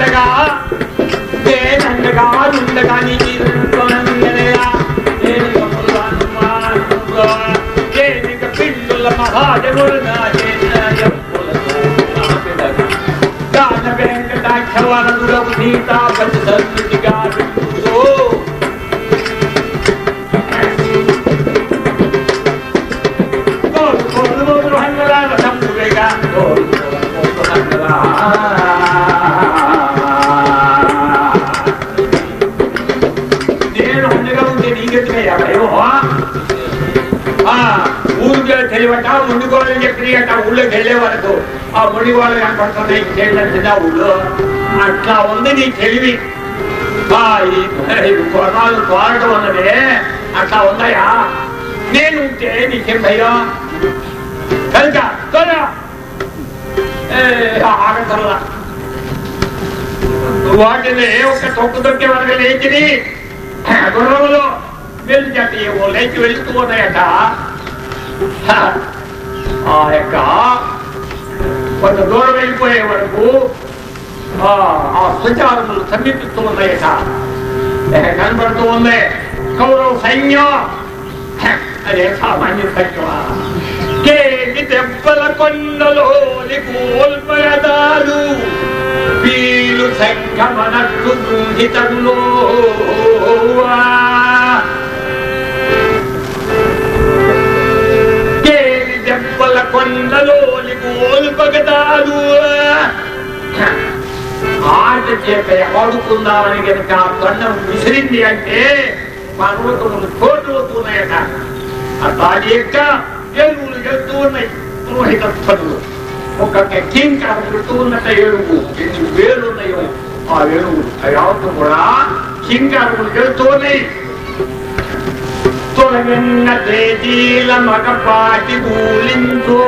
ننگا اے ننگا جنداني جي چون منريا اے ملهن مار سورا جي ننگا جندل مهاج ورنا جي نيا يوپو ته دان ఊరికే తెలివట ముందుకోవాలని చెప్పి అట్ట ఊళ్ళోకి వెళ్ళే వరకు ఆ ముడిగోడ కనపడుతున్నాయి చేసిన ఊళ్ళో? అట్లా ఉంది నీ తెలివి. ఆ, కోరటం ఈ ఉన్నదే అట్లా ఉందయా నేను ఉంటే నీకేం భయం? కనుక త్వర వాటిని ఒక తొక్కు తొక్కే వరకు లేచిని గుర్రంలో వెళ్ళి చెప్పి ఓ లేచి వెళ్తూ ఉన్నాయట ఆ యొక్క కొంత దూరం వెళ్ళిపోయే వరకు ఆ ఆ సమీపిస్తూ ఉన్నాయట కనబడుతూ ఉంది. కౌరవ సైన్యం. అదే సామాన్య సైన్యమా? కేటి దెబ్బల కొండలోని కోల్పయదాలు వీలు సంగమనట్టు గృహితంలో కొండలోని కోల్పగదాలు ఆట చేత ఆడుకుందామని కనుక ఆ దండం విసిరింది అంటే పర్వతములు తోటవుతున్నాయట. ఆ దాని యొక్క ఏనుగులు వెళ్తూ ఉన్నాయి. రోహిత పనులు ఒక్కొక్క కింకారం పెడుతూ ఉన్నట్ట ఏనుగు ఎన్ని వేలు ఉన్నాయో ఆ ఏనుగులు అవి కూడా కింకారములు వెళ్తూ ఉన్నాయి. తొలగన్న తేదీల మగపాటి గూలిందో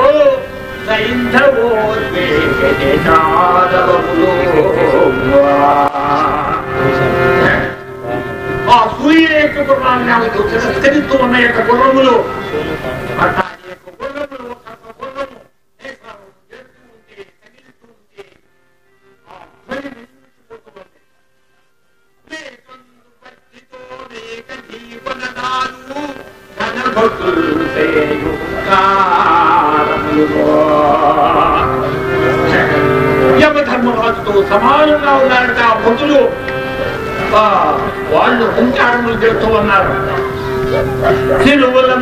ఆ సూర్య యొక్క గుర్రాన్ని ఆమెకు తిరస్కరిస్తూ ఉన్న యొక్క యొక్క గుర్రములు యమధర్మరాజుతో సమానంగా ఉన్నారంట ఆ భక్తులు. వాళ్ళు సంచారములు చేస్తూ ఉన్నారు. సిలువల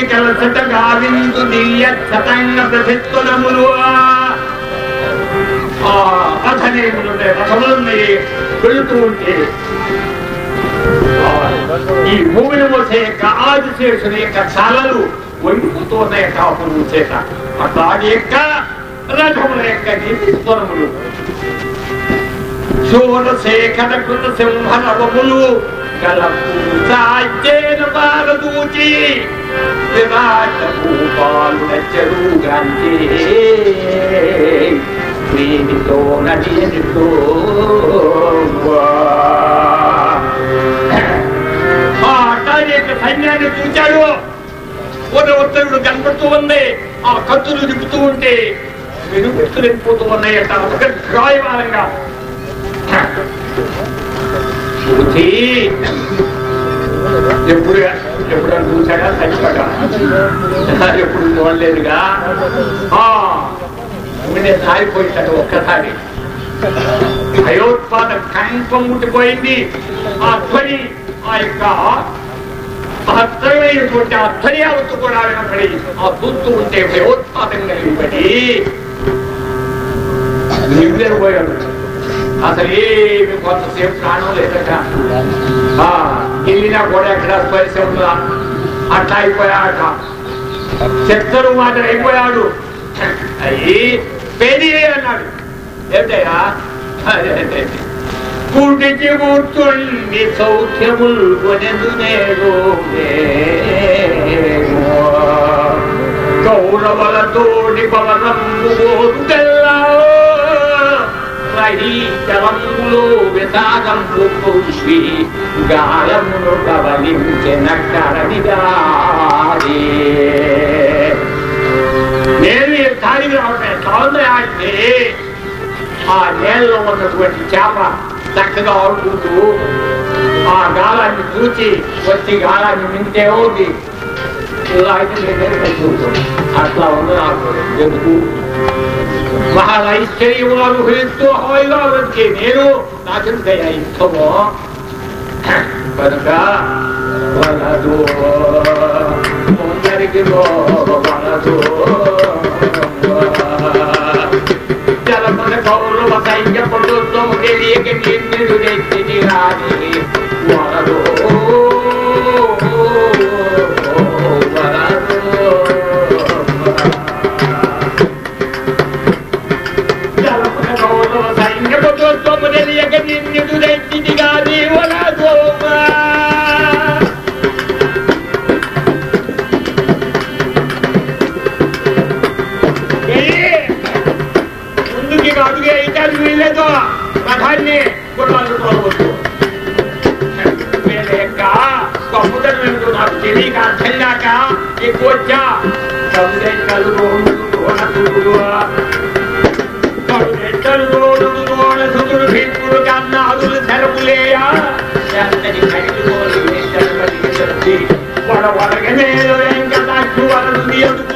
కలసట గావిందు దివ్య శతంగ ప్రసిద్ధులములు ఆ రథనేములున్నాయి రథములున్నాయి వెళుతూ ఉంటే. ఈ భూమిని మోసే యొక్క ఆదిశేషుని యొక్క చలలు వండిపోతూ కాపులు చేత. అట్లాగే యొక్క రథముల యొక్క నిస్వరములు శూరశేఖర కృత సింహనవములు గల పూజాచేన విరాట భూపాలు చెరుగాంచి దీనితో నడియనితో ఆ అట్టారి యొక్క సైన్యాన్ని చూచాడు. ఒక ఉత్తరుడు కనపడుతూ ఉంది. ఆ కత్తులు దిగుతూ ఉంటే వెనుగుతులు వెళ్ళిపోతూ ఉన్నాయట ఒక గాయమానంగా చూచి ఎప్పుడు ఎప్పుడు చూసాడా చచ్చిపోగా ఎప్పుడు చూడలేదుగా? ఆ, గుండె సారిపోయిందట ఒక్కసారి. భయోత్పాదం కంపం ముట్టిపోయింది ఆ ధ్వని ఆ యొక్క మహత్తరమైనటువంటి ఆ ధ్వని అవత్తు కూడా వినపడి ఆ చూస్తూ ఉంటే భయోత్పాదం కలిగిపడి నివ్వెరపోయాడు అసలు ఏమి కొంతసేపు ప్రాణం లేదట. వెళ్ళినా కూడా ఎక్కడ స్పర్శ ఉందా అట్లా అయిపోయాట చెత్తరు మాట అయిపోయాడు. అయ్యి పేది అన్నాడు. ఏంటయ్యా? అదే, పుట్టుండి సౌఖ్యములు కొనెదు నేడు కౌరవలతోడి పవనంబు రహీచరంలో విషాదంబు పుష్పి గాయమును కవలించిన కరణిగాది నేను ఈ స్థాయికి రావటం ఎట్లా ఆ నేలలో ఉన్నటువంటి చేప చక్కగా ఆడుకుంటూ ఆ గాలాన్ని చూచి వచ్చి గాలాన్ని మింతే 마하라이스테리오마루 그랬도 허이가는 개미로 낮은 데야 있어보 그러니까 원하도 못자리기로 원하도 자라만의 거울로 봐서 인자 벌도 또 우리 리에게 믿는 그게 있으니 라니 원하도 వీళ్ళతో రథాన్ని గుర్రాలు తోలవచ్చు వీళ్ళ యొక్క గొప్పతనం ఏమిటో నాకు తెలియక అర్థం కాక ఎక్కువ వచ్చా కవితలు భీముడు కన్నా అదులు తెరపులేయా ఎంతటి ఖైదులోని వేషాలు వడ వడగనే వెంకటాక్షు వరదు ఎదుగులు ముందుకి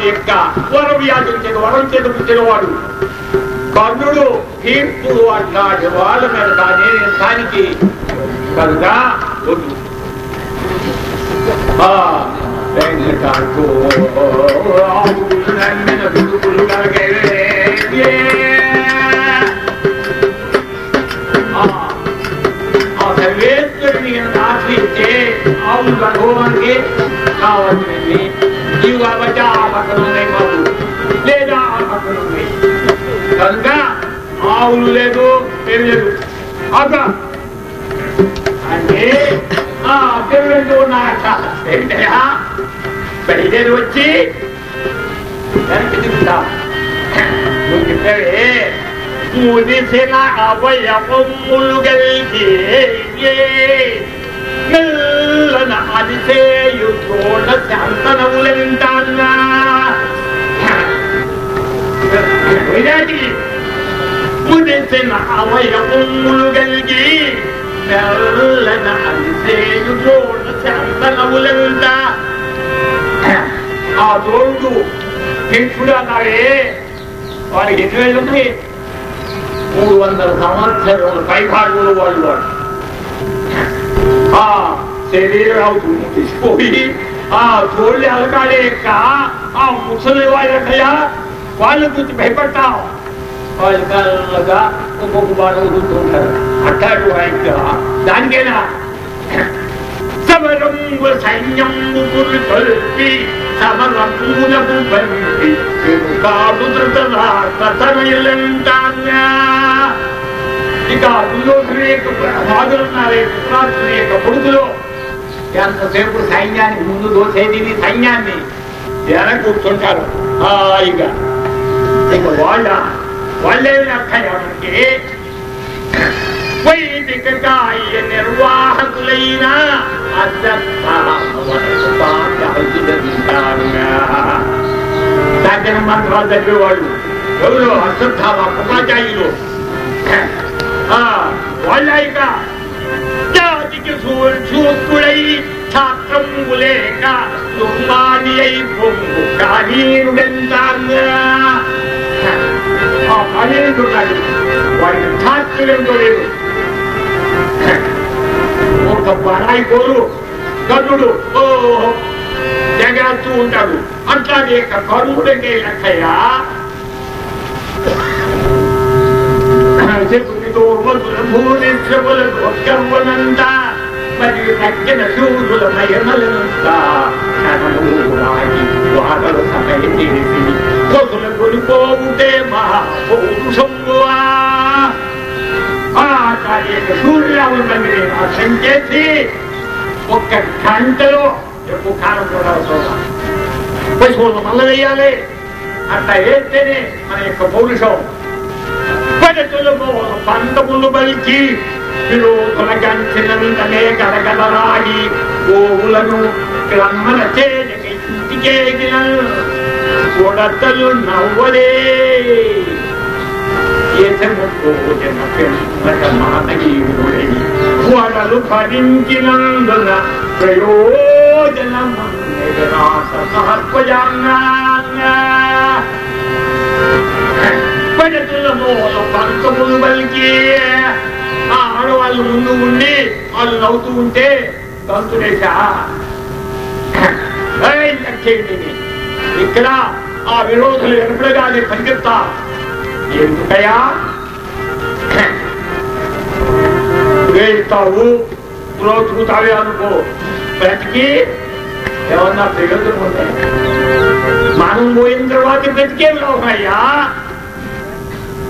సాంభూర్తి వారి యొక్క వరం యాచించిన వరం చేతుపించిన వాడు కర్ణుడు కీర్తుడు అట్లాంటి వాళ్ళ మీద కానీ దానికి కనుక వద్దు ఆ వెంకటాకు ఆవులు నమ్మిన బిడుకులు కలగే ఆ సర్వేశ్వరుని ఆశ్రయిస్తే ఆవులు అనుభవానికి కావాల్సింది ఆ పక్కన ఉన్నాయి మాకు లేదా ఆ పక్కన ఉన్నాయి కనుక ఆవులు లేదు ఏం లేదు అక్క అంటే ఆ అభ్యర్థులు ఉన్నారట బయలుదేరి వచ్చి వెనక్కి నువ్వు చెప్పావే ముదిసిన అవయవములు గల్గి మెల్లన అదిసేయు తోడ శాంతనములంటాన్నా విరాటి ముదిసిన అవయవములు గల్గి మెల్లన అదిసేయు తోడ శాంతనములంటా ఆ తోడు భీష్ముడు అన్నాడే వారికి ఎన్ని వేలు ఉంది మూడు వందల సంవత్సరాలు పైభాగంలో వాళ్ళు వాడు 대비를 하고 돈이 계시고, 아, 돌래 하러 가니까, 아, 무슨을 와야 가야? 와는 것도 배빨다. 와니까, 뭐, 그만하고 돈 같아도 하니까, 난개나. 사바람과 산영무물 벌비, 사바람 무냐무 벌비, 그가 부들더라, 나타나 일렌다냐. 그러니까, 누구들이 그, 아들 나라에, 그나들이 그, 모르들어. ఎంతసేపు సైన్యానికి ముందు దోసేది సైన్యాన్ని? ఎలా కూర్చుంటారు. హాయిగా. ఇక వాళ్ళ వాళ్ళేమి అర్థానికి వైదిక నిర్వాహకులైన సాధ్యన మంత్రాలు తగ్గేవాళ్ళు ఎవరు? అశ్వత్థామ ఉపాధ్యాయులు. వాళ్ళ ఇక. జాతికి సూర్చుడై ఛాత్రము లేక దుర్మాని పొంగు కానీనుడెంతాంగా ఆ కానీనుడు వాడికి లేదు ఒక బరాయి కోరు కర్ణుడు ఓ జగత్తు ఉంటాడు అట్లాగే కర్ణుడంటే లెక్కయ్యా చెప్పు దోర్వతుల భూనిశ్రముల గోత్కర్వనంత మరియు తగ్గిన శూరుల మయమలంత కనమూరాగి వాడల సమయం తెలిసి కొతుల కొనిపోవుటే మహాపౌరుషంబువా ఆచార్య సూర్యరాములని సంచేసి ఒక్క గంటలో ఎక్కువ కాలం కూడా పశువులు మల్ల వేయాలి అట్లా వేస్తేనే మన యొక్క పౌరుషం పడతులము పంతములు బలికి విరోధుల గంచినంతనే గడగడరాగి గోవులను గ్రమ్మన చేతికి ఇంటికేగిన కొడతలు నవ్వలే. వడలు భరించినందున ప్రయోజనము పడతుల మూల పంతములు బలికి ఆ ఆడవాళ్ళు ముందు ఉండి వాళ్ళు నవ్వుతూ ఉంటే తంతులేసా ఇక్కడ ఆ విరోధులు ఎప్పుడుగానే పరిగెత్తా. ఎందుకయా వేస్తావు బ్రోతుకుతావే అనుకో. బ్రతికి ఏమన్నా ప్రయోజనం మనం పోయిన తర్వాత బ్రతికేం లాభమయ్యా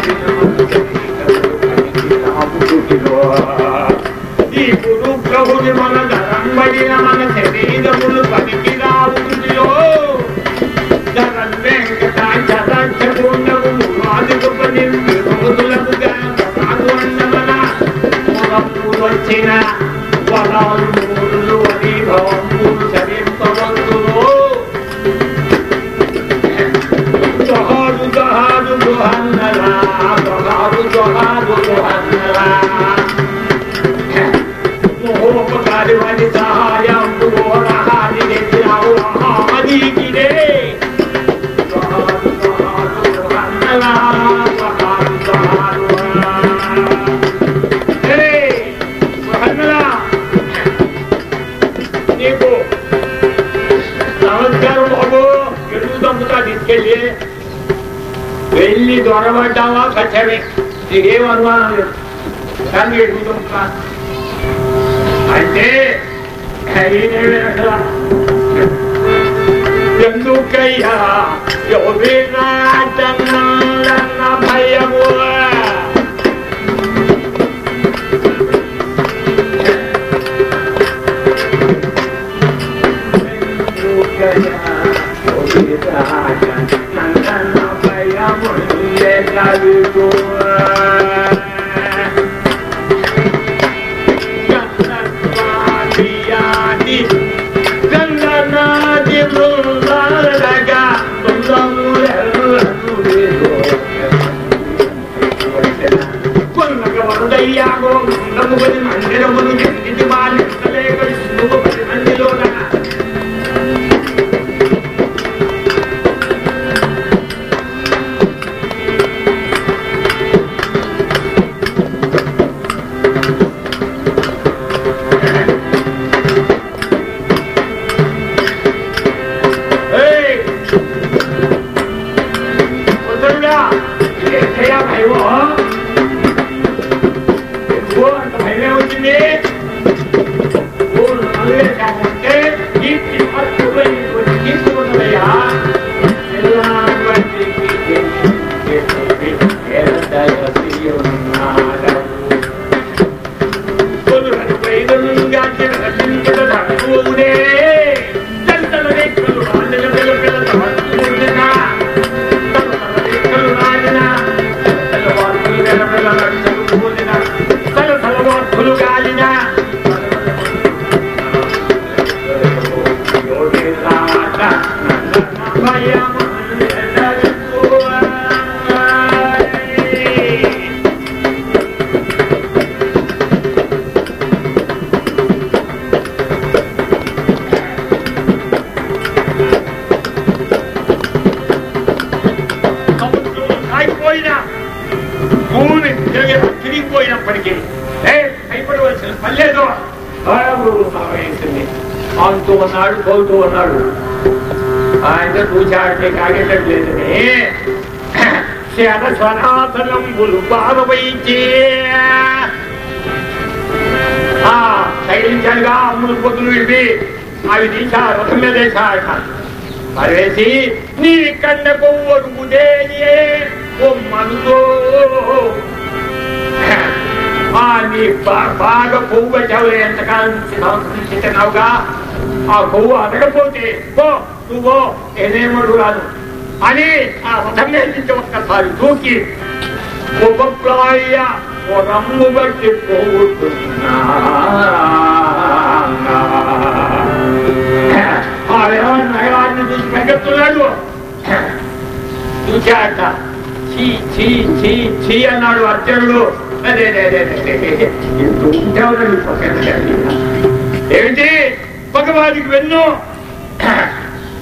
ఈ నీకేం అనుమానం లేదు కానీ ఎడుగు తమ్ముతా అంటే ఈయనేమి అసలు ఎందుకయ్యా? ఎవరినా భయము? మందిరములు ఉన్నాడు పోతూ ఉన్నాడు ఆయన చూచాడితే కాగేటట్లేదని శత స్వనాథనంబులు బాధవైచే ఆ తగిలించాడుగా అమ్ములు పొద్దులు ఇవి అవి తీసా రథం మీద వేసాడట పరేసి నీ కన్న కొవ్వడుగుదే ఒమ్మనుతో ఆ నీ బాగా కొవ్వు పెట్టావు ఎంతకాలం సంస్కృతి తింటున్నావుగా ఆ కొవ్వు అడగపోతే పో నువ్వో నేనేమడు రాదు. అని ఆ రథం మీద నుంచి ఒక్కసారి దూకి. ఉపప్రాయ రమ్ము బట్టి పోతున్నా నగరాన్ని చూసి చూచాట చీ చీ చీ చీ అన్నాడు అర్జునుడు. అదే అదే అదే అదే ఇంత ఏమిటి? పగవాడికి వెన్ను.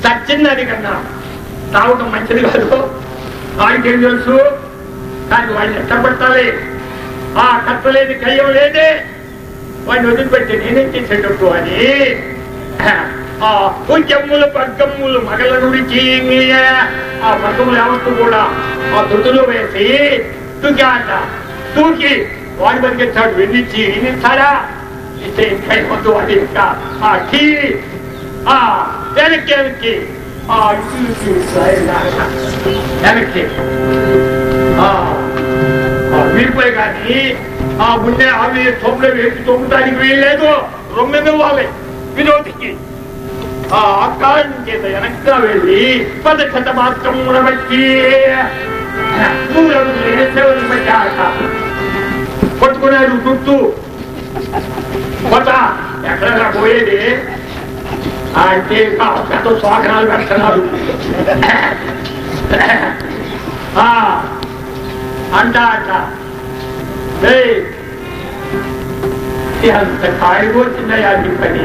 చచ్చింది అది కన్నా తాగటం మంచిది కాదు. వాడికేం తెలుసు? దానికి వాడిని ఇష్టపడతాలి ఆ కట్టలేని కయ్యం లేదే. వాడిని వదిలిపెట్టి నేనేం చేసేటట్టు అని ఆ పుంజమ్ములు పగ్గమ్ములు మగల నుడిచి ఆ పగ్గములు యావత్తు కూడా ఆ దుడ్డులో వేసి తూకి అంట తూకి వాడి బతికించాడు. వెళ్ళించి ఇన్నిస్తాడా ఇస్తే ఇంకా ఏమొద్దు వాడి ఇంకా ఆ కీ ఆ వెనక్కి వెనక్కి ఆ ఇటు వెనక్కి వీడిపోయి కానీ ఆ ఉండే అవి తొమ్మిది వేసి తొమ్మిదానికి వీల్లేదు రొమ్మిది ఇవ్వాలి వినోదికి ఆ ఆకారం చేత వెనక్గా వెళ్ళి పద పదక్షత మాత్రం ఉండబట్టి పట్టుకున్నాడు గుర్తు బట్టి మూడు పెట్టాక పట్టుకున్నాడు చుట్టూ కొత్త ఎక్కడ పోయేది ఆ అంటే పెద్ద స్వాగనాలు పెడుతున్నారు ఆ అంట అంట ఏయ్, ఎంత కాడిపోతున్నాయా నీ పని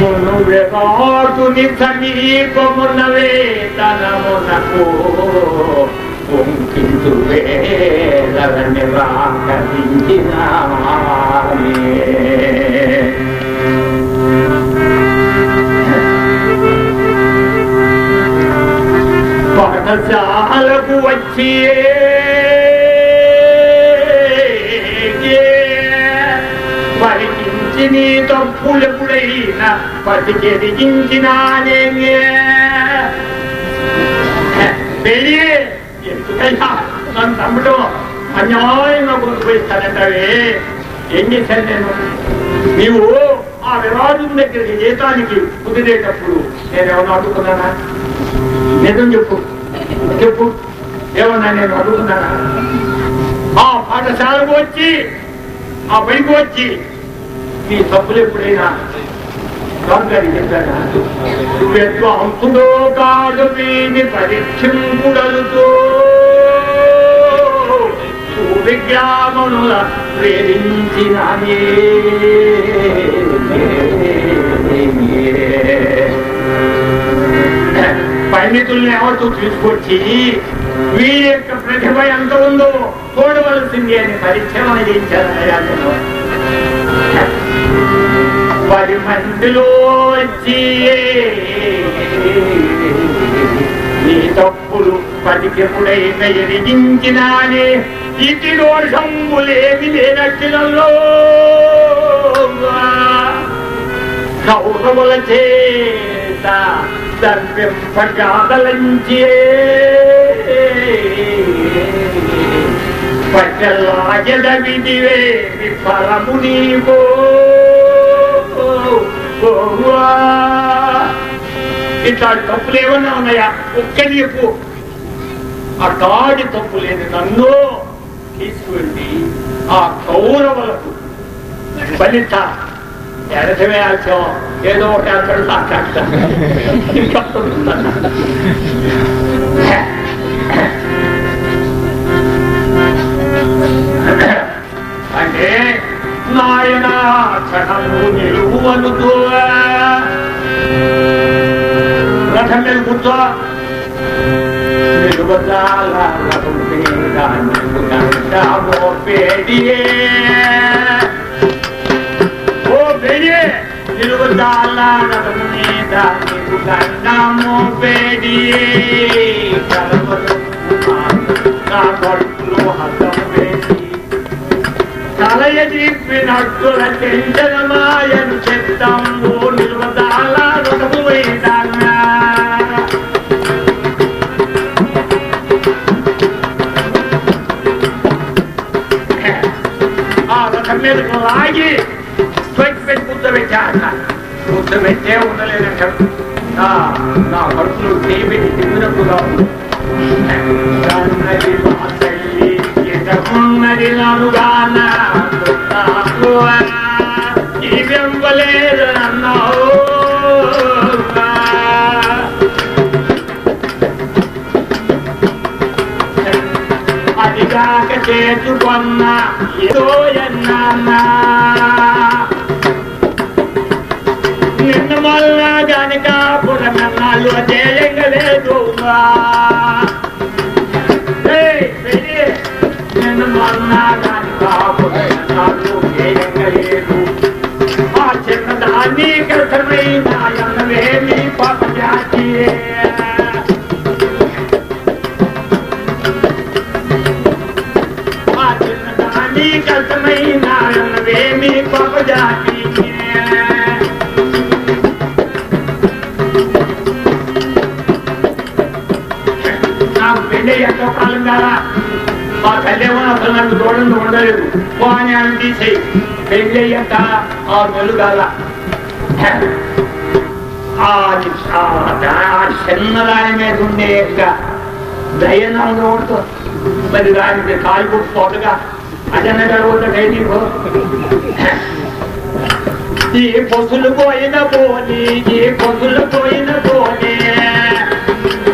మును వేదాటుని సమీపమున్నవే తనమునకు పొంకించు వేదల నిరాకరించిన పాఠశాలకు వచ్చి పరికించి నీ తప్పులెప్పుడైనా పతికెదిగించినానే పెళ్ళి ఎందుకయ్యా నన్ను తమ్ముడు అన్యాయంగా కొనుక్కోయిస్తానంటావే ఏం చేశాను నేను నీవు ఆ విరాజు దగ్గరికి జీతానికి కుదిరేటప్పుడు నేను ఏమన్నా అడుగుతున్నానా? నిజం చెప్పు. చెప్పు. ఏమన్నా నేను అడుగుతున్నానా? ఆ పాఠశాలకు వచ్చి ఆ పైకి వచ్చి నీ తప్పులు ఎప్పుడైనా రాజుగారికి చెప్పానా? నువ్వెట్లో అంతుడో కాదు వీని పరీక్షింపుడలుతో విజ్ఞామనుల ప్రేమించిన పరిమితుల్ని ఎవరితో తీసుకొచ్చి వీరి యొక్క ప్రతిభ ఎంత ఉందో చూడవలసింది అని పరిచయం చేశారు పది మందిలో వచ్చి నీ తప్పులు పదికెప్పుడైనా ఎరిగించినానే ఇటు దోషంబులేమి లేనట్టినలో కౌరవుల చేత దర్పింపగాదలంచే పట్టలాగద విధివే ఫలము నీకో ఇట్లాంటి తప్పులు ఏమన్నా ఉన్నాయా? ఒక్కటి చెప్పు ఆ కాడి తప్పు లేని నన్ను తీసుకువెళ్ళి ఆ కౌరవులకు ఫలిత ఎడటమే ఆశం ఏదో ఒక అక్కడ మాట్లాడతాను అంటే నాయన క్షణము నిలువనుతో రథం కూర్చో. నిలువజాల రథం మీద పేడియే ఓ పేడియే నిలువదాల మీద పేడియే కలవలు నా కడుపులో హతం వేసి కలయ చెప్పినట్టుల చెంచనమాయను చెత్తంబు నిలువదాల ఆ లాగి స్వచ్ఛ పెట్టి కూర్చోబెట్టాక కూర్చోబెట్టే ఉండలేదంట. ఆ, నా కడుపులో చేపెట్టి తిమ్మినట్టుగా ఉంది. కన్నది మా వెంబలేదు అన్నావు అదిగాక చేసుకున్న నిన్ను మొల్ల గనక పురమన్నాళ్ళు చేయలేదు నిన్ను మొన్న గనక పురమన్నాళ్ళు చేయలేదు ఆ చిన్నదాన్ని కృతమైన ఎన్నవేమి పాప ఎన్నవేమి పాప జాతి నాకు పెళ్ళి ఎంతో కాలం కాదా మా తల్లేమో అసలు నన్ను చూడండి ఉండలేదు పో అని ఆమె తీసేయి పెళ్ళి అయ్యాక ఆ నెలలు కాల ఆ ఆ దా- ఆ చిన్నదాని మీద ఉండే యొక్క దయనంగా ఉంటుంది మరి దానికి కాలు పుట్టుకోదుగా అజన్న గారు ఖైదీ ఈ పొసులు పోయిన పోని ఈ పొసులు పోయిన పోని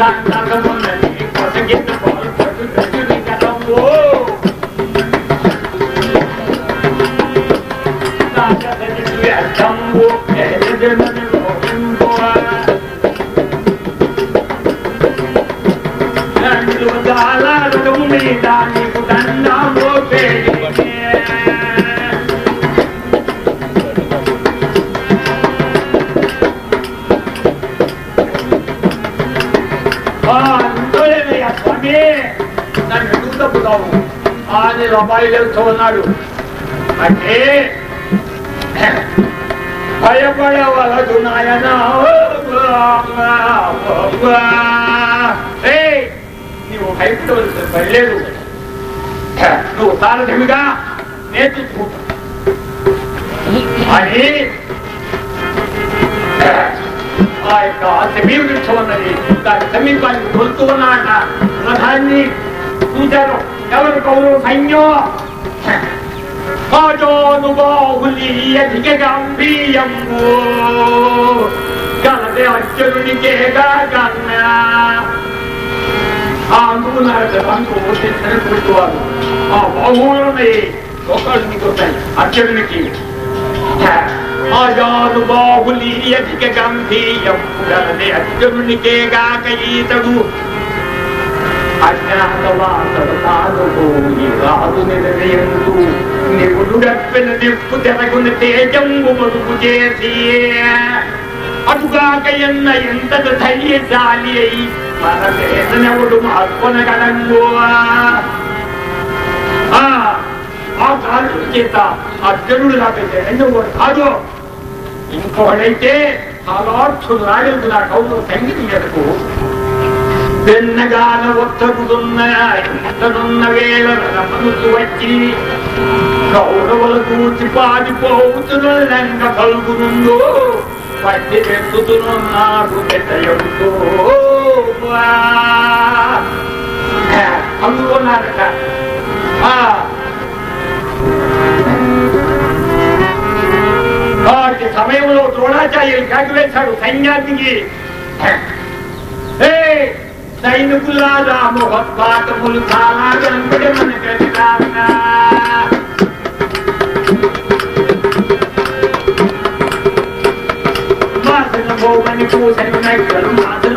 దండగమున్నది కొసగిన్న పాలు పట్టు తగ్గుని కదమ్మో దండగని వ్యర్థంబు ఎదగనని లోకంబు దండు మీద నీకు దండము పేడినే అని రూపాయలు ఉన్నాడు. అంటే భయపడవలదు నాయన. నువ్వు భయపడవలసిన పని లేదు నువ్వు సారథిమిగా నేర్చుకుంటా అని ఆ యొక్క సమీపించ ఉన్నది దాని సమీపానికి కొలుతూ ఉన్నాట రథాన్ని చూశారు ఎవరు కౌరవ సైన్యం కాజోనుబాహులి అధిక గాంభీయంబు గలదే అర్జునునికే గన్న ఆ నూనె బంకు తెచ్చిన కూర్చోవాలి ఆ బాహువులని ఒకళ్ళు నీకు వస్తాయి అర్జునునికి ఆజాను బాహులి అధిక గంభీరం గలదే అర్జునునికే గాక ఈతడు. అజ్ఞాతవాసడు కాదుపోయి రాదు నిలయందు నిగుడుడప్పిన నిప్పు తెరగున తేజంగు మరుగు చేసి అటుగాక ఎన్న ధైర్యశాలి అయి మన వేదనవుడు మార్కొనగలంగు ఆ ఆ కాదు చేత అర్జునుడు నాకైతే కాదు ఇంకోడైతే అలాక్షుడు రాగలుగునా కౌలు సంగీతం మీదకు వెన్నగాన ఒత్తగుతున్న ఎంతనున్న వేళ రమనుకు వచ్చి కౌరవుల కూర్చి పాడిపోతున్నంగ పలుకునుందో పట్టి పెట్టుతున్నాడు పెట్టయుందో అనుకున్నారట వాటి సమయంలో ద్రోణాచార్యులు కాకివేశాడు సైన్యానికి ఏ సైనికులారా మొహత్పాతములు చాలా కనపడి మన గదిలాగా మాసిన భోగని పూసని నక్కలు మాసిన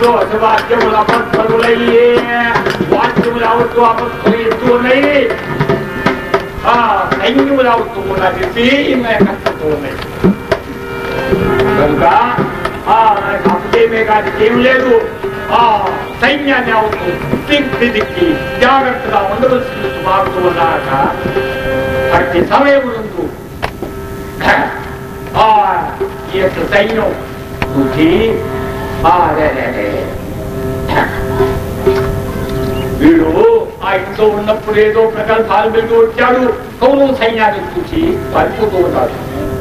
రోజు వాక్యములు అపత్తులయ్యే వాక్యములు అవుతూ అపత్తులు ఎత్తు ఉన్నాయి ఆ సైన్యములు అవుతూ ఉన్నది తీవ్రమైన కష్టంతో ఉన్నాయి కనుక ఆ మనకు అప్పుడేమే కాదు ఏం లేదు ఆ సైన్యాన్ని అవుతూ దిక్కి దిక్కి జాగ్రత్తగా ఉండవలసింది మారుతూ ఉన్నాక అట్టి సమయమునందు ఆ ఈ యొక్క సైన్యం చూసి ఆ అదే అదే, వీడు ఆ ఇంట్లో ఉన్నప్పుడు ఏదో ప్రకల్పాలు పెట్టి వచ్చాడు. కౌను సైన్యాన్ని చూసి పడిపోతూ ఉన్నాడు.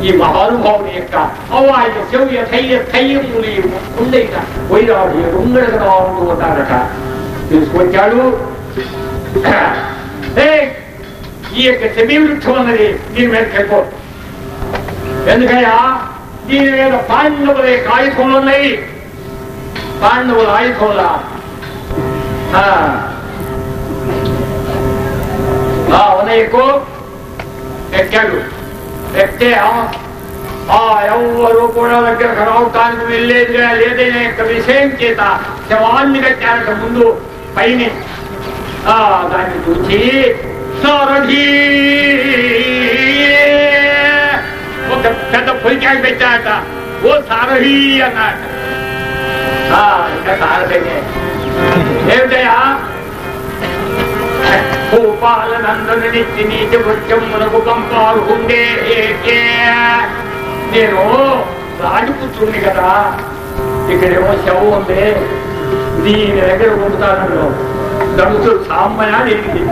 ఈ మహానుభావుని యొక్క అవాయ శౌర్య ధైర్య ధైర్యములు ఉండేట వైరాడు ఉండగా ఉంటూ ఉన్నారట తీసుకొచ్చాడు. ఈ యొక్క శమీ అన్నది దీని మీద వెళ్ళిపో ఎందుకయ్యా? దీని మీద పాండవుల యొక్క ఉన్నాయి. పాండవుల ఆయుధముల ఆ, ఆ, ఉదయకు ఎక్కాడు ఎక్కితే ఆ- ఆ ఎవరు కూడా దగ్గరకు రావటానికి వెళ్ళేదిగా లేదనే యొక్క విషయం చేత శవాన్ని కట్టారట ముందు పైన ఆ, దాన్ని చూసి సారథి ఒక పెద్ద పొలికాయ పెట్టాట ఓ సారథి అన్నాట ఆ, ఇంకా సారథినే ఏమిటయా భూపాలనందనిచ్చి నీటి వృత్యమునకు పంపారు ఉండే నేను రాజపుత్రుణ్ణి కదా. ఇక్కడేమో శవం ఉంది. దీని దగ్గర ఉంటుతాను దడుతు సామ్మయా నీటికి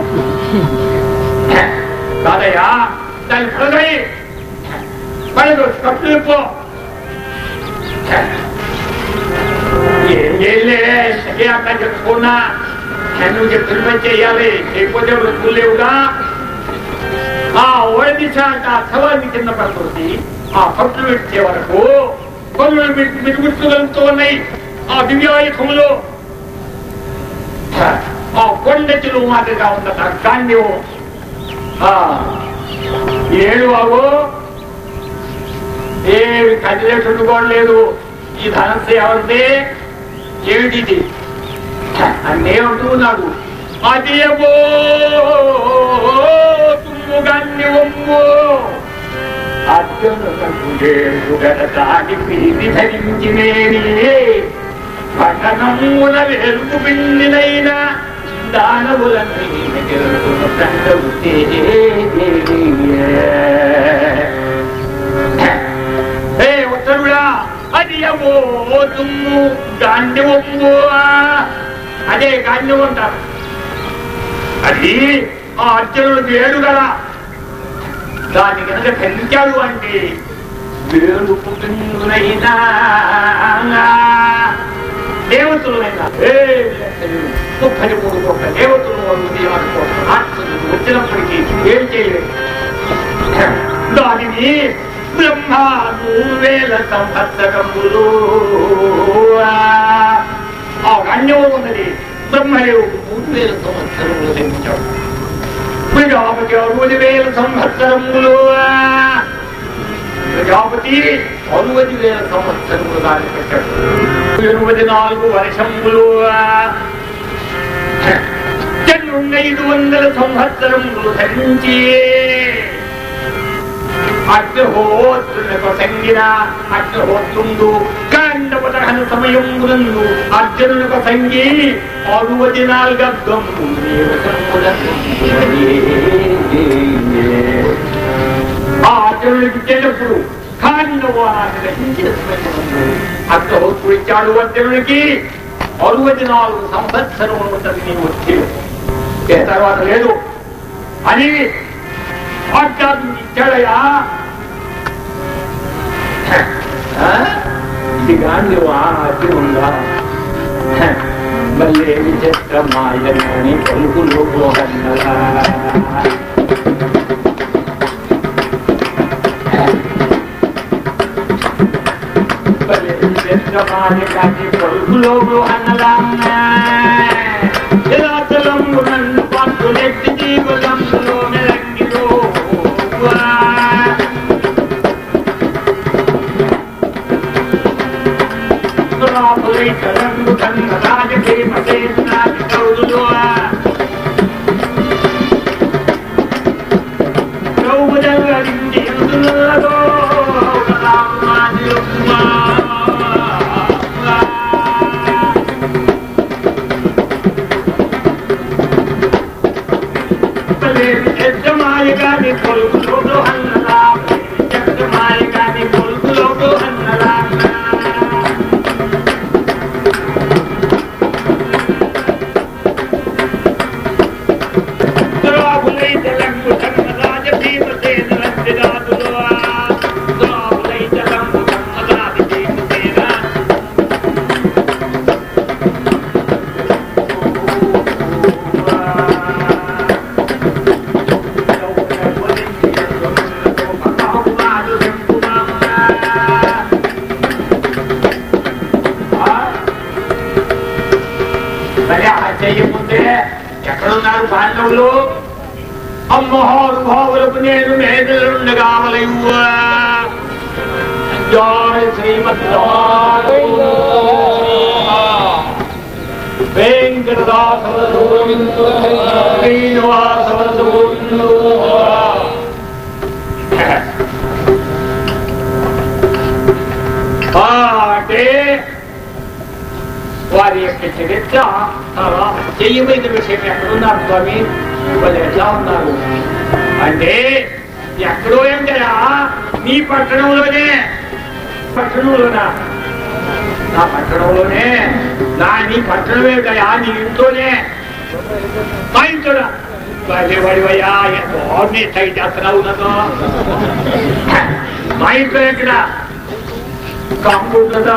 కాదయ్యా దాన్ని పడగై పడదు కప్పులు పో చెప్పుకున్నా నువ్వు చెప్పిన పని లేకపోతే వృత్తులు లేవుగా. ఆ ఓడిచ అంటే ఆ కింద పడుతుంది. ఆ పట్లు పెట్టే వరకు కొన్ని మిరుగుతులతో ఉన్నాయి. ఆ దివ్యాయుధములు. ఆ కొండచులు మాదిరిగా ఉన్న ఆ ఏడు బాబు ఏమి కదిలేటట్టు లేదు. ఈ ధనస్సు ఎవరిది? ఏమిటిది? అన్నే అంటున్నాడు. అది తుమ్ముగాన్ని ఒమ్ము. అత్యున్నతానికి ధరించినేని. పట్టణమున వెలుగు పిండినైన దానవులన్నీ ఏ అది ఏమో తుమ్ము గాంధీవమ్ము అదే గాంధీవం అంటారు అది ఆ అర్జునుడు వేడు కదా. దాని కనుక పెంచాడు అంటే వేడు పుట్టినైనా దేవతలైనా ముప్పై మూడు కోట్ల దేవతలు వాళ్ళు వచ్చినప్పటికీ ఏం చేయలేదు. దానిని బ్రహ్మ వేల సంవత్సరములు ఆ గణ్యం ఉన్నది బ్రహ్మదేవుడు మూడు వేల సంవత్సరములు జన్మించాడు. ప్రజాపతి అరవది వేల సంవత్సరములు ప్రజాపతి అరవది వేల సంవత్సరములు దాన్ని పెట్టాడు. ఇరవై నాలుగు వర్షములు. జన్నుండ ఐదు వందల సంవత్సరములు ధరించి. అగ్నిహోత్రులకు సంగిన అగ్నిహోత్రుండు కాండవ దహన సమయములందు అర్జునులకు సంగి అరువది నాలుగగ్గము ఆ అర్జునుడికి ఇచ్చేటప్పుడు కాండవాన్ని అగ్నిహోత్రుడు ఇచ్చాడు అర్జునుడికి. అరువది నాలుగు సంవత్సరం ఉంటుంది నీ వచ్చి. తర్వాత లేదు. అని ఆజ్ఞాపం ఇచ్చాడయా ఇది కానీ ఆజ్ఞ ఉందా? మళ్ళీ ఏమి చెప్తామాయని పలుకులు పోగన్నలా పలుకులో అన్నలా ఇలా తలంగు నన్ను జయ శ్రీమద్ అంటే వారి యొక్క చరిత్ర చాలా చెయ్యమైన విషయం ఎక్కడున్నారు స్వామి? వాళ్ళు ఎట్లా ఉన్నారు? అంటే ఎక్కడో ఏంటయా నీ పట్టణంలోనే పట్టణంలోనా? నా పట్టణంలోనే. నా నీ పట్టణం ఏమిటయా నీ ఇంట్లోనే. మా ఇంట్లోనా వాడి వాడివయ్యా ఎంతో నీ చేస్తున్నావు నన్ను. మా ఇంట్లో ఎక్కడ? కంపు కదా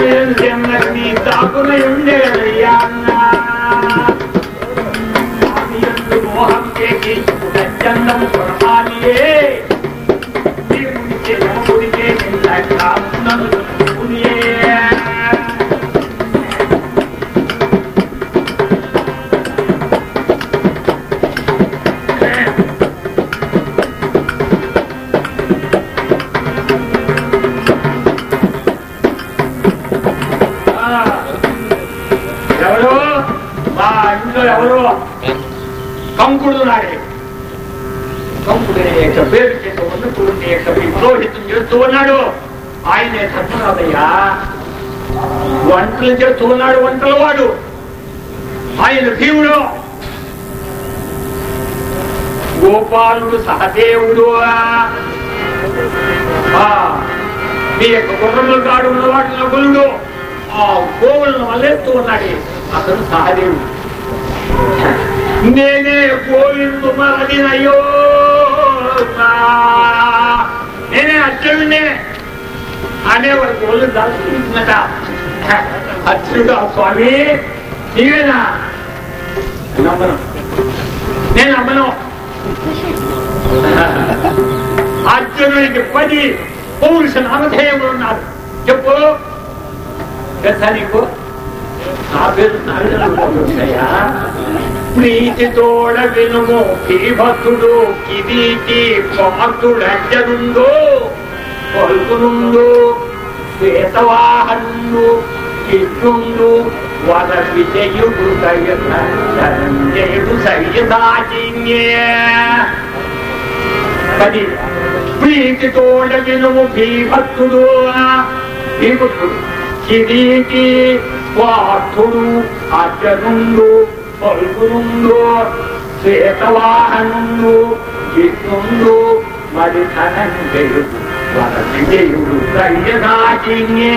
గోపాలుడు సహదేవుడు గోపాలుడు సహదేవుడు మోహం చేసి వంటలు చేస్తూ ఉన్నాడు వంటల వాడు. ఆయన భీముడు గోపాలుడు సహదేవుడు. మీ యొక్క గుర్రములు కాడు ఉన్నవాడు నగులుడు. ఆ గోవులను వల్లేస్తూ ఉన్నాడు అతను సహదేవుడు. నేనే గోవిందు మరదినయ్యో నేనే అర్జునుడే అనేవాడు గోళ్ళు దాచుకుంటున్నట ఆ స్వామి నీవేనా నేను నమ్మను. అర్జునుడికి పది పౌరుష నామధేయములు ఉన్నారు. చెప్పు. నీకు? నా పేరు నారాయణయ్యా ప్రీతితోడ వినుము భక్తుడు కిరీటి పాత్రుడజ్జనుండు పలుకునుండు శ్వేతవాహనుండు కృష్ణుండు వద విజయుడు సంజయుడు సైదాచిన్యే పది ప్రీతితోడ వినుము భక్తుడు భీభక్తుడు కిరీటి పార్థుడు అర్జనుండు పలుకునుండు శ్వేతవాహనుండు జిత్నుండు మరి ధనంజయుడు వరవిజయుడు దయ్యదాచిన్యే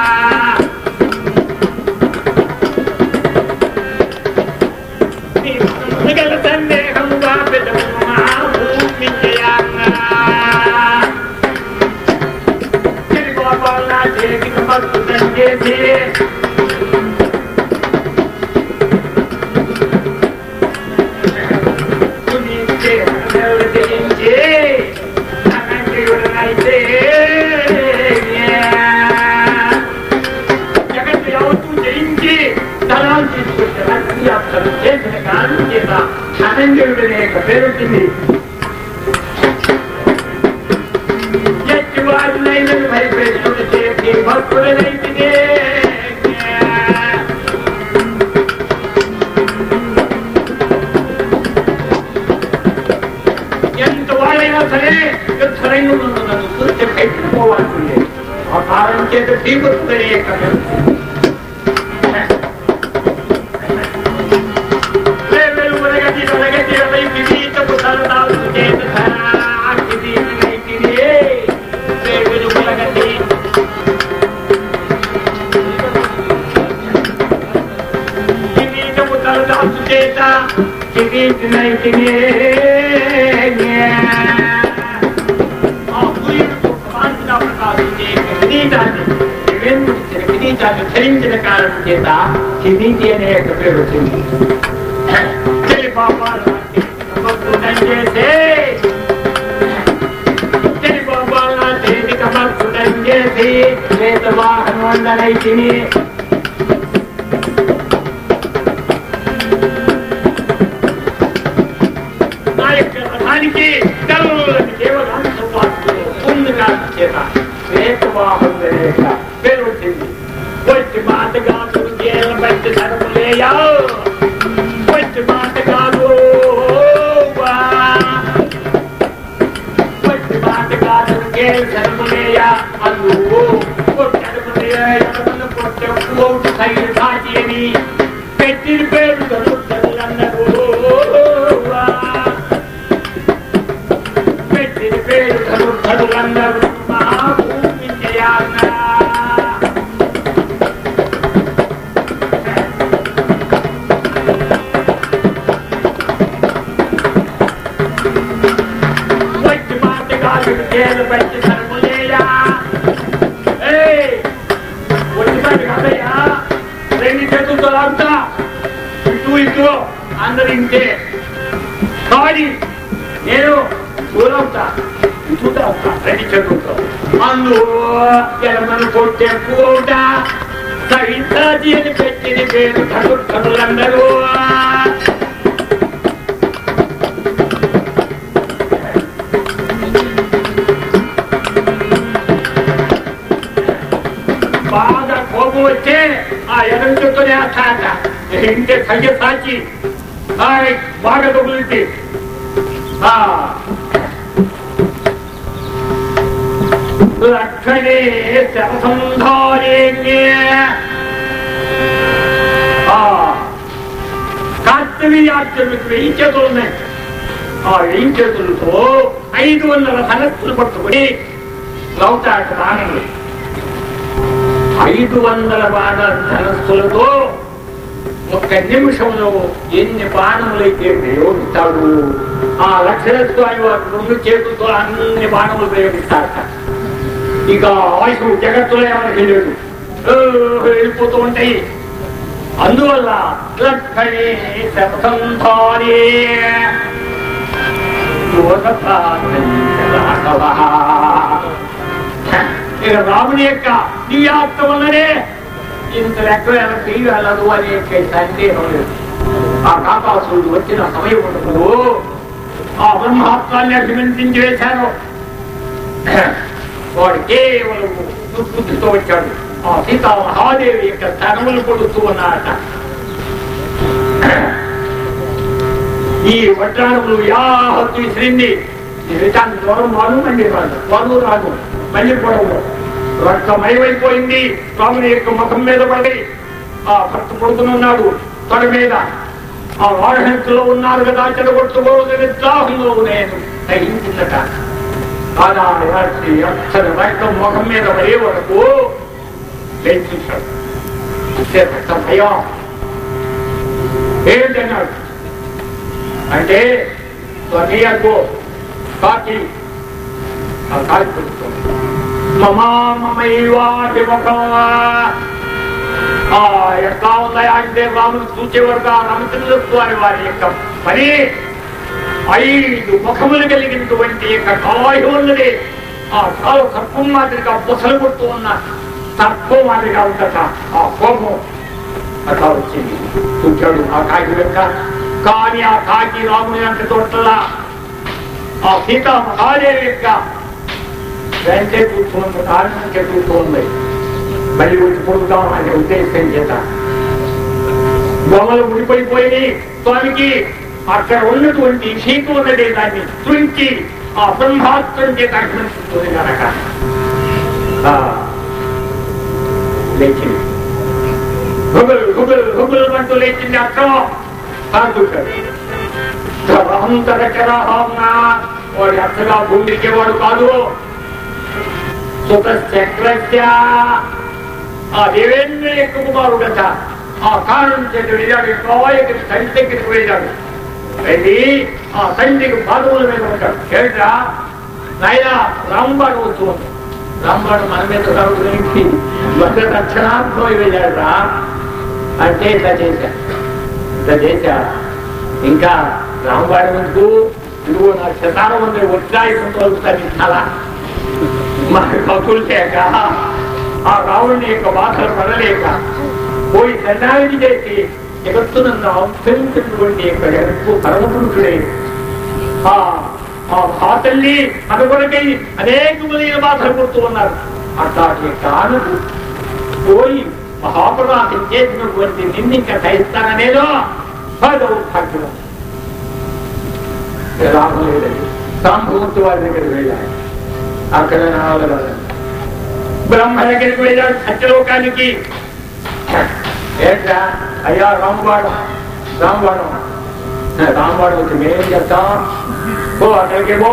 धीरे धीरे తగులింది ఆ లక్షణే శరసంధారే ఆ కార్తవీయార్జునుడికి వెయ్యి చేతులు ఉన్నాయి ఆ వెయ్యి చేతులతో ఐదు వందల ధనస్సులు పట్టుకుని లౌటాట బాణములు ఐదు వందల బాణాల ధనస్సులతో ఒక్క నిమిషంలో ఎన్ని బాణములైతే ప్రయోగిస్తాడు ఆ లక్షణస్వామి వారు రెండు చేతులతో అన్ని బాణములు ప్రయోగిస్తారట ఇక ఆయుష్ జగత్తులో ఎవరికి లేదు. ఓ, వెళ్ళిపోతూ ఉంటాయి. అందువల్ల లక్షణే శతంధారే ఇక రాముని యొక్క దివ్యాత్మ వల్లనే ఇంత లెక్క వెనక్కి వెళ్ళదు అనే సందేహం లేదు ఆ కాపాసుడు వచ్చిన సమయం ఉండదు ఆ బ్రహ్మాత్మాన్ని అభినందించి వేశారు వాడు కేవలం దుర్బుద్ధితో వచ్చాడు ఆ సీతా మహాదేవి యొక్క తనములు కొడుతూ ఉన్నారట ఈ వడ్రాణములు యాహత్తు విసిరింది విషాన్ని దూరం వాడు మళ్ళీ రాదు వాడు రాదు మళ్ళీ పొడవు రక్తమయమైపోయింది. స్వామిని యొక్క ముఖం మీద పడి ఆ భర్త పడుతున్నాడు తన మీద ఆ వారహంతులో ఉన్నారు కదా చెడగొట్టుకోదు నిద్రాహంలో నేను తగ్గించిందట కాదా రాత్రి అక్షర రక్తం ముఖం మీద పడే వరకు లేచించాడు. రక్తం భయం. ఏంటన్నాడు అంటే స్వకీయకు కాకి ఆ కాకి పెట్టుకోండి మమామైవాటి ఆ ఎట్లా ఉన్నాయా అంటే రాముడు చూచేవారు రామచంద్ర అని వారి యొక్క పని. ఐదు ముఖములు కలిగినటువంటి యొక్క కాయ ఆ కాలు సర్పం మాదిరిగా బుసలు కొడుతూ ఉన్న సర్పం మాదిరిగా ఉందట. ఆ కోపం అట్లా వచ్చింది. చూచాడు ఆ కాకి యొక్క కానీ ఆ కాకి రాముని అంటే తోటలా. ఆ సీత మహాదేవి యొక్క వెంటే కూర్చుంది కారణం చెప్పుతూ ఉంది మళ్ళీ వచ్చి పొడుగుతాం అనే ఉద్దేశం చేత బొమ్మలు ముడిపడిపోయి స్వామికి అక్కడ ఉన్నటువంటి సీత ఉన్నది దాన్ని తుంచి ఆ బ్రహ్మాస్త్రం చేత అగ్నిస్తుంది కనుక ఆ, లేచింది హుబులు హుబులు హుబులు అంటూ లేచింది అర్థం సాగుతాడు అంతరచరహంగా వాడి అర్థగా భూమికేవాడు కాదు సుత ఆ దేవేంద్ర యొక్క కుమారుడట ఆ కారణం చేత వెళ్ళాడు కాయకి తండ్రి దగ్గరికి వెళ్ళాడు వెళ్ళి ఆ తండ్రికి బాధువుల మీద ఉంటాడు. ఏంట్రా నాయనా రాంబాడు వస్తూ ఉంది రాంబాడు మన మీద కలుగుతుంది మొదటి రక్షణాత్మక వెళ్ళాడురా అంటే ఇట్లా చేశా. ఇట్లా చేశా. ఇంకా రాంబాడు ఎందుకు ఇదిగో నా శతానం ఉంది ఉత్సాహం తోలుతాను చాలా మన కౌతులు లేక ఆ రావణుని యొక్క బాధలు పడలేక పోయి దండానికి చేసి జగత్తునందు అంతరించినటువంటి యొక్క జగత్తు పరమపురుషుడే ఆ ఆ భాతల్ని అనుగుణకై అనేకములైన బాధలు పడుతూ ఉన్నారు. అట్లాంటి కానుడు పోయి మహాపరాధం చేసినటువంటి నిన్ను ఇంకా సహిస్తాననేదో దౌర్భాగ్యం రామలేదండి సాంభూర్తి వారి దగ్గరికి వెళ్ళాలి. అక్కడ బ్రహ్మ దగ్గరికి వెళ్ళాడు సత్యలోకానికి ఏంటా అయ్యా రాంబాడు. రాంబాడు. రాంబాడు వచ్చి మేమేం చేస్తాం ఓ అక్కడికి పో.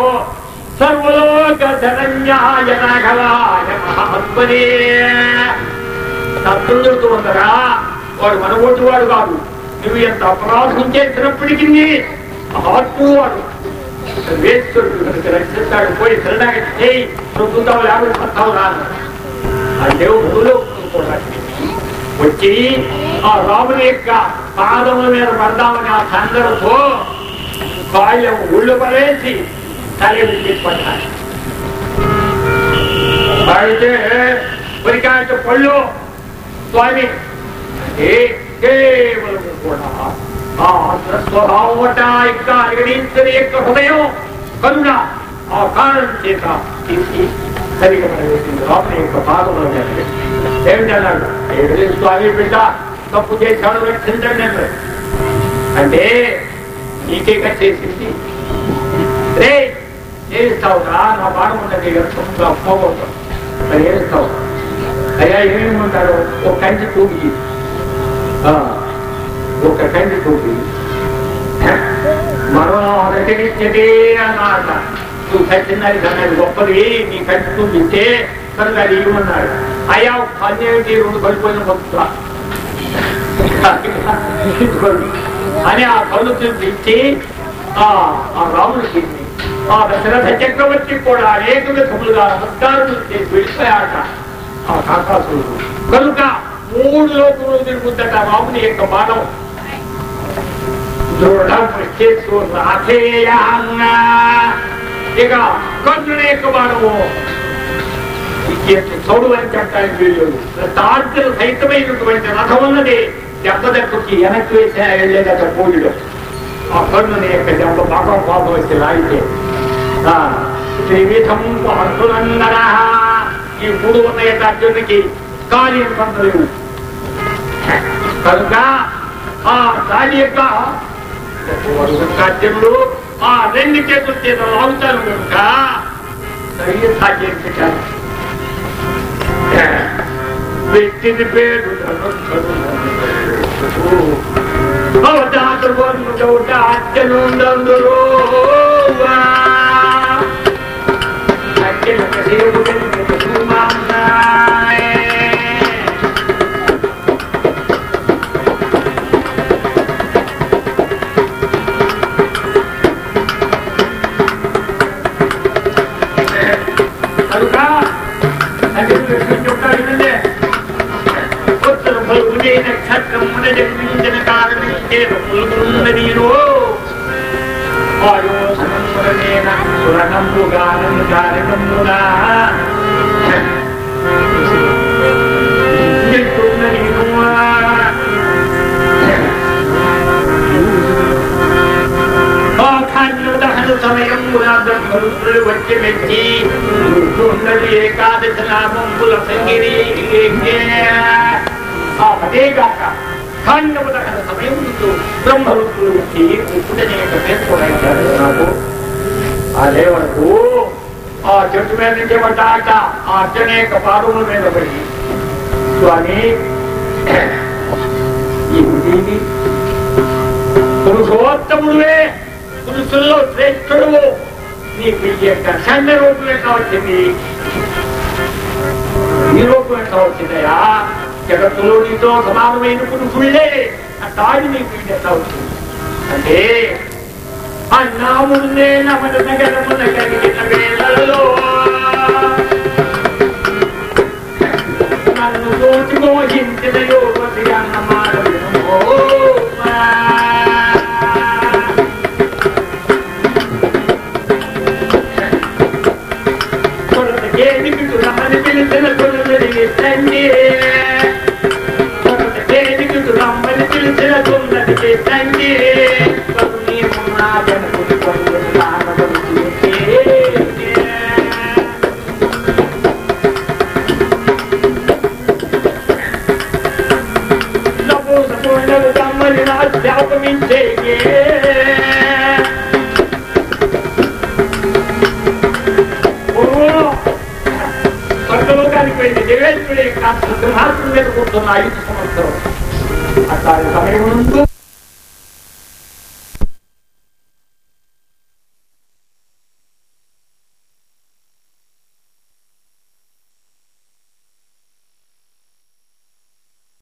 సర్వలోక ధనన్యాయ నాగలాయ మహాత్మనే సత్తుందుతూ ఉందరా వాడు మనగోటి వాడు కాదు. నువ్వు ఎంత అపరాధం చేసినప్పటికీ మహాత్ముడు వాడు వేస్తుడు కనుక రక్షిస్తాడు పోయి శరణాగతి చేయి చూద్దాం లేకపోతే సత్తావు రాను ఆ దేవుడు కూడా వచ్చి ఆ రాముని యొక్క పాదముల మీద పడదామని ఆ సందర్భంతో బాల్యం ఊళ్ళో పడేసి తల్లి పడ్డాడు అయితే పరికాయ పళ్ళు స్వామి ఏ కేవలం కూడా ఆ స్వభావం వద్ద ఇంకా అడిగడించని యొక్క హృదయం కరుణ ఆ కారణం చేత తీసి లోపల యొక్క భాగంలో ఏమిటన్నాడు స్వామి బిడ్డ తప్పు చేశాడు రక్షించండి అంటే నీకే చేసింది. రే ఏస్తావురా నా బాధ ఉన్నది రక్తంగా పోగొట్టావు మరి ఏస్తావు అయ్యా ఒక కంటి తూగి ఒక కంటి చూపి మరో రచనిచ్చదే అన్నమాట నువ్వు కట్టినది కన్నది గొప్పది నీ కంటి చూపిస్తే కనుక అది ఇవ్వమన్నాడు అయ్యా పన్నెండు రెండు పడిపోయిన పొద్దుతా అని ఆ కళ్ళు చూపించి ఆ ఆ రాముడికి ఆ దశరథ చక్రవర్తి కూడా అనేక విధములుగా నమస్కారం చేసి వెళ్ళిపోయాట ఆ కాకాసుడు కనుక మూడు లోకములు తిరుగుతుందట రాముని యొక్క బాణం. దృఢం చేస్తూ రాధేయాన్న ఇక కర్ణుని యొక్క బాణము చౌడు అని చెప్పడానికి వీళ్ళు తార్కులు సైతమైనటువంటి రథం ఉన్నది దెబ్బ దెబ్బకి వెనక్కి వేసిన వెళ్ళేదట పూజలో ఆ కర్ణుని యొక్క దెబ్బ బాగా కోపం వచ్చి లాగితే ఆ, త్రివిధం పార్థునందన ఈ మూడు ఉన్నాయట అర్జునుడికి కార్యం పొందలేవు కనుక ఆ దాని యొక్క కార్యములు ఆ రెండు చేతుల చేత లాగుతారు కనుక సరి సాధ్యం పెట్టారు వ్యక్తిని పేరు అవతాతను చోట అత్యనుందందులో దేవుడు ఉత్తర ఫల్గునే నక్షత్రమున జన్మించిన కారణించే ఫల్గున్నదీరో ఆయోసనములనేన సురణము గానము కారణమునా సమయం బ్రహ్మరుద్రుడు వచ్చి మెచ్చి ఉన్నది ఏకాదశ నామంబుల సంగిరి ఆ పదే కాక ఖండము దహన బ్రహ్మరుద్రుడు వచ్చి ఉపదనేక పేర్కొన్నాడు నాకు అదే ఆ చెట్టు మీద నుంచేమంటాక ఆ అచ్చనేక పాదముల మీద పడి స్వామి ఇది పురుషోత్తముడువే పురుషుల్లో శ్రేష్ఠుడు నీకు ఈ యొక్క రూపం ఎట్లా వచ్చింది? ఈ రూపం ఎట్లా వచ్చిందయా జగత్తులో నీతో సమానమైన పురుషుళ్ళే ఆ తాడి నీకు ఎట్లా వచ్చింది అంటే అన్నాముందే నమన నగరమున కలిగిన వేళల్లో నన్ను దోచి మోహించిన యువతి అన్నమాడము కొరతకేదికి రమ్మని పిలిచిన తండ్రి. స్వర్గలోకానికి వెళ్ళి దేవేశ్వరి సింహాసనం మీద కూర్చున్న Atrás da pergunta.